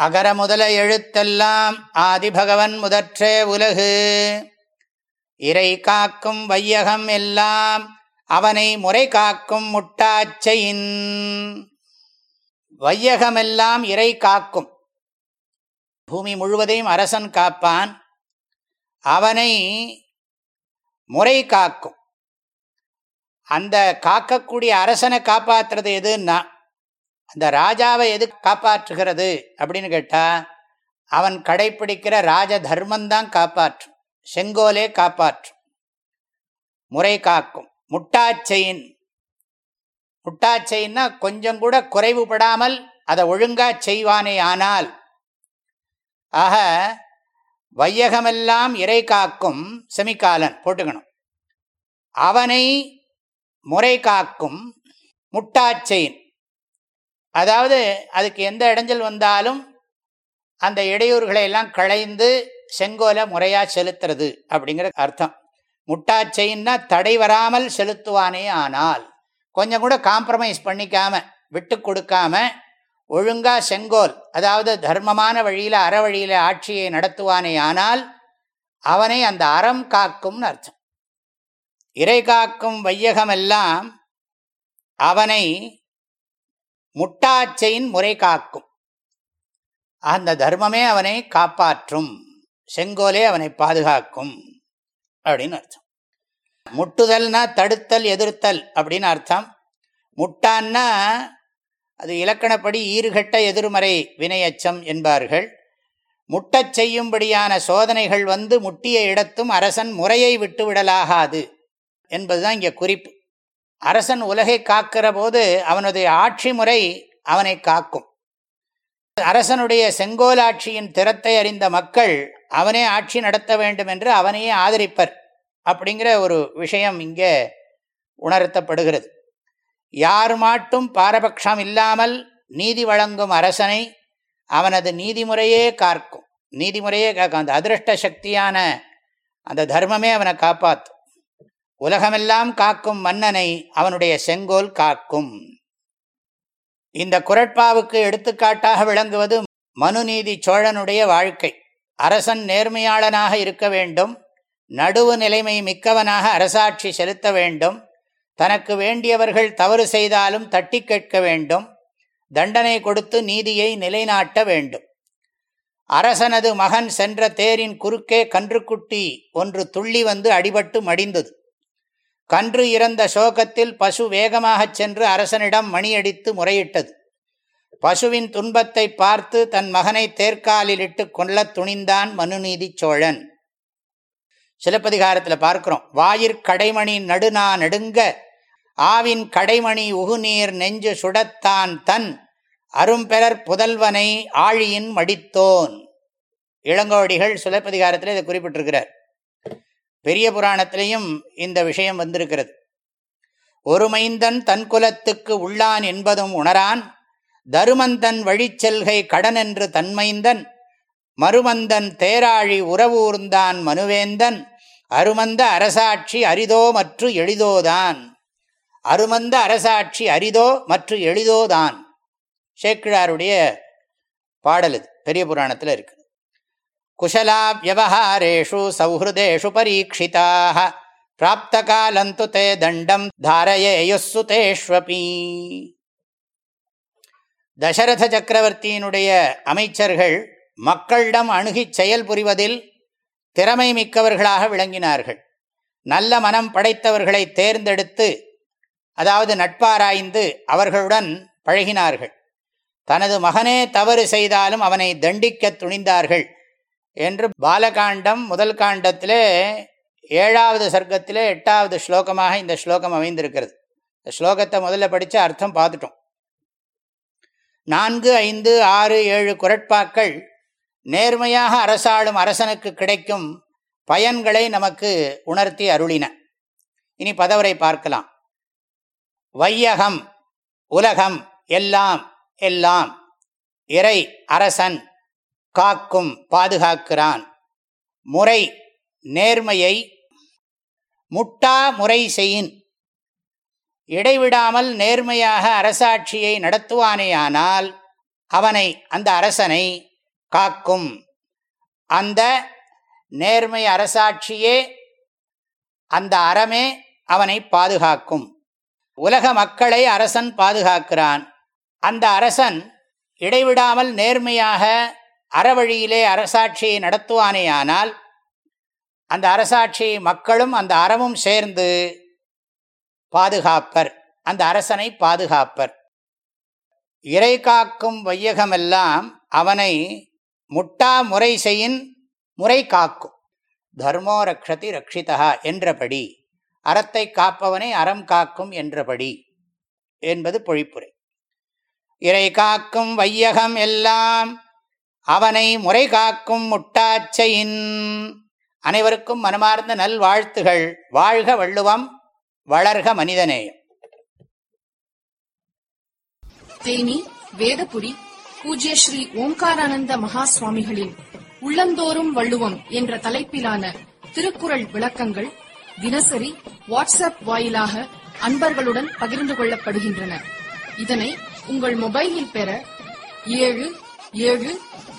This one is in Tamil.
அகர முதல எழுத்தெல்லாம் ஆதிபகவன் முதற்றே உலகு. இறை காக்கும் வையகம் எல்லாம் அவனை முறை காக்கும் முட்டாச்சையின். வையகமெல்லாம் இறை காக்கும். பூமி முழுவதையும் அரசன் காப்பான். அவனை முறை காக்கும். அந்த காக்கக்கூடிய அரசனை காப்பாற்றுறது எதுன்னா அந்த ராஜாவை எது காப்பாற்றுகிறது அப்படின்னு கேட்டால் அவன் கடைப்பிடிக்கிற ராஜ தர்மந்தான் காப்பாற்றும் செங்கோலே காப்பாற்றும் முறை காக்கும் முட்டாச்செயின். முட்டாச்செயின்னா கொஞ்சம் கூட குறைவுபடாமல் அதை ஒழுங்காக செய்வானே ஆனால் ஆக வையகமெல்லாம் இறை காக்கும் செமிகாலன் போட்டுக்கணும். அவனை முறை காக்கும் முட்டாச்செயின். அதாவது அதுக்கு எந்த இடைஞ்சல் வந்தாலும் அந்த இடையூறுகளை எல்லாம் களைந்து செங்கோலை முறையாக செலுத்துறது அப்படிங்கிற அர்த்தம். முட்டாச்செயின்னா தடை வராமல் செலுத்துவானே ஆனால் கொஞ்சம் கூட காம்ப்ரமைஸ் பண்ணிக்காம விட்டு கொடுக்காம ஒழுங்காக செங்கோல் அதாவது தர்மமான வழியில் அற வழியில் ஆட்சியை நடத்துவானே ஆனால் அவனை அந்த அறம் காக்கும்னு அர்த்தம். இறை காக்கும் வையகமெல்லாம் அவனை முட்டாச்சையின் முறை காக்கும். அந்த தர்மமே அவனை காப்பாற்றும். செங்கோலே அவனை பாதுகாக்கும். அப்படின்னு அர்த்தம். முட்டுதல்னா தடுத்தல் எதிர்த்தல் அப்படின்னு அர்த்தம். முட்டான்னா அது இலக்கணப்படி ஈறுகட்ட எதிர்மறை வினையச்சம் என்பார்கள். முட்டச் செய்யும்படியான சோதனைகள் வந்து முட்டிய இடத்தும் அரசன் முறையை விட்டுவிடலாகாது என்பதுதான் இங்கே குறிப்பு. அரசன் உலகை காக்கிற போது அவனுடைய ஆட்சி முறை அவனை காக்கும். அரசனுடைய செங்கோலாட்சியின் திறத்தை அறிந்த மக்கள் அவனே ஆட்சி நடத்த வேண்டும் என்று அவனையே ஆதரிப்பர் அப்படிங்கிற ஒரு விஷயம் இங்கே உணர்த்தப்படுகிறது. யார் மாட்டும் பாரபட்சம் இல்லாமல் நீதி வழங்கும் அரசனை அவனது நீதிமுறையே காக்கும். நீதிமுறையே காக்கும். அந்த அதிருஷ்ட சக்தியான அந்த தர்மமே அவனை காப்பாற்றும் உலகமெல்லாம் காக்கும் மன்னனை அவனுடைய செங்கோல் காக்கும். இந்த குரட்பாவுக்கு எடுத்துக்காட்டாக விளங்குவது மனுநீதி சோழனுடைய வாழ்க்கை. அரசன் நேர்மையாளனாக இருக்க வேண்டும். நடுவு நிலைமை மிக்கவனாக அரசாட்சி செலுத்த வேண்டும். தனக்கு வேண்டியவர்கள் தவறு செய்தாலும் தட்டி கேட்க வேண்டும். தண்டனை கொடுத்து நீதியை நிலைநாட்ட வேண்டும். அரசனது மகன் சென்ற தேரின் குறுக்கே கன்றுக்குட்டி ஒன்று துள்ளி வந்து அடிபட்டு மடிந்தது. கன்று இறந்த சோகத்தில் பசு வேகமாகச் சென்று அரசனிடம் மணியடித்து முறையிட்டது. பசுவின் துன்பத்தை பார்த்து தன் மகனை தேர்காலிலிட்டு கொல்லத் துணிந்தான் மனுநீதி சோழன். சிலப்பதிகாரத்தில் பார்க்கிறோம். வாயிற் கடைமணி நடுநா நடுங்க ஆவின் கடைமணி உகுநீர் நெஞ்சு சுடத்தான் தன் அரும்பெறர் புதல்வனை ஆழியின் மடித்தோன் இளங்கோடிகள் சிலப்பதிகாரத்தில் இதை குறிப்பிட்டிருக்கிறார். பெரிய புராணத்திலையும் இந்த விஷயம் வந்திருக்கிறது. ஒரு மைந்தன் தன் குலத்துக்கு உள்ளான் என்பதும் உணரான் தருமந்தன் வழிச்செல்கை கடனென்று தன்மைந்தன் மருமந்தன் தேராழி உறவூர்ந்தான் மனுவேந்தன் அருமந்த அரசாட்சி அரிதோ மற்று எளிதோதான். அருமந்த அரசாட்சி அரிதோ மற்று எளிதோதான். சேக்கிழாருடைய பாடல் இது பெரிய புராணத்தில் இருக்கு. குஷலா வியவஹாரேஷு சௌஹதேஷு பரீட்சிதாக பிராப்த காலந்து தே தண்டம் தாரயேயுஸ்ஸு தேஷ்வபி தசரத சக்கரவர்த்தியினுடைய அமைச்சர்கள் மக்களிடம் அணுகி செயல் புரிவதில் திறமை மிக்கவர்களாக விளங்கினார்கள். நல்ல மனம் படைத்தவர்களை தேர்ந்தெடுத்து அதாவது நட்பாராய்ந்து அவர்களுடன் பழகினார்கள். தனது மகனே தவறு செய்தாலும் அவனை தண்டிக்க துணிந்தார்கள். என்று பாலகாண்டம் முதல் காண்டத்திலே ஏழாவது சர்க்கத்திலே எட்டாவது ஸ்லோகமாக இந்த ஸ்லோகம் அமைந்திருக்கிறது. இந்த ஸ்லோகத்தை முதல்ல படித்து அர்த்தம் பார்த்துட்டோம். நான்கு ஐந்து ஆறு ஏழு குரட்பாக்கள் நேர்மையாக அரசாளும் அரசனுக்கு கிடைக்கும் பயன்களை நமக்கு உணர்த்தி அருளின. இனி பதவரை பார்க்கலாம். வையகம் உலகம் எல்லாம் எல்லாம் இறை அரசன் காக்கும் பாதுகாக்கிறான். முறை நேர்மையை முட்டா முறை செய்யின். இடைவிடாமல் நேர்மையாக அரசாட்சியை நடத்துவானேயானால் அவனை அந்த அரசனை காக்கும். அந்த நேர்மை அரசாட்சியே அந்த அறமே அவனை பாதுகாக்கும். உலக மக்களை அரசன் பாதுகாக்கிறான். அந்த அரசன் இடைவிடாமல் நேர்மையாக அறவழியிலே அரசாட்சியை நடத்துவானேயானால் அந்த அரசாட்சியை மக்களும் அந்த அறமும் சேர்ந்து பாதுகாப்பர். அந்த அரசனை பாதுகாப்பர். இறை காக்கும் வையகமெல்லாம் அவனை முட்டா முறை செய்யின் முறை காக்கும். தர்மோ ரக்ஷதி ரக்ஷிதா என்றபடி அறத்தை காப்பவனை அறம் காக்கும் என்றபடி என்பது பொழிப்புரை. இறை காக்கும் வையகம் எல்லாம் அவனை முறை காக்கும் முட்டாச்சையின். அனைவருக்கும் மனமார்ந்த நல்வாழ்த்துகள். வாழ்க வள்ளுவம் வளர்க மனிதநேயம் தேனி வேதபுரி பூஜ்ய ஸ்ரீ ஓம்காரானந்த மகா சுவாமிகளின் உள்ளந்தோறும் வள்ளுவம் என்ற தலைப்பிலான திருக்குறள் விளக்கங்கள் தினசரி வாட்ஸ்அப் வாயிலாக அன்பர்களுடன் பகிர்ந்து கொள்ளப்படுகின்றன. இதனை உங்கள் மொபைலில் பெற ஏழு ஏழு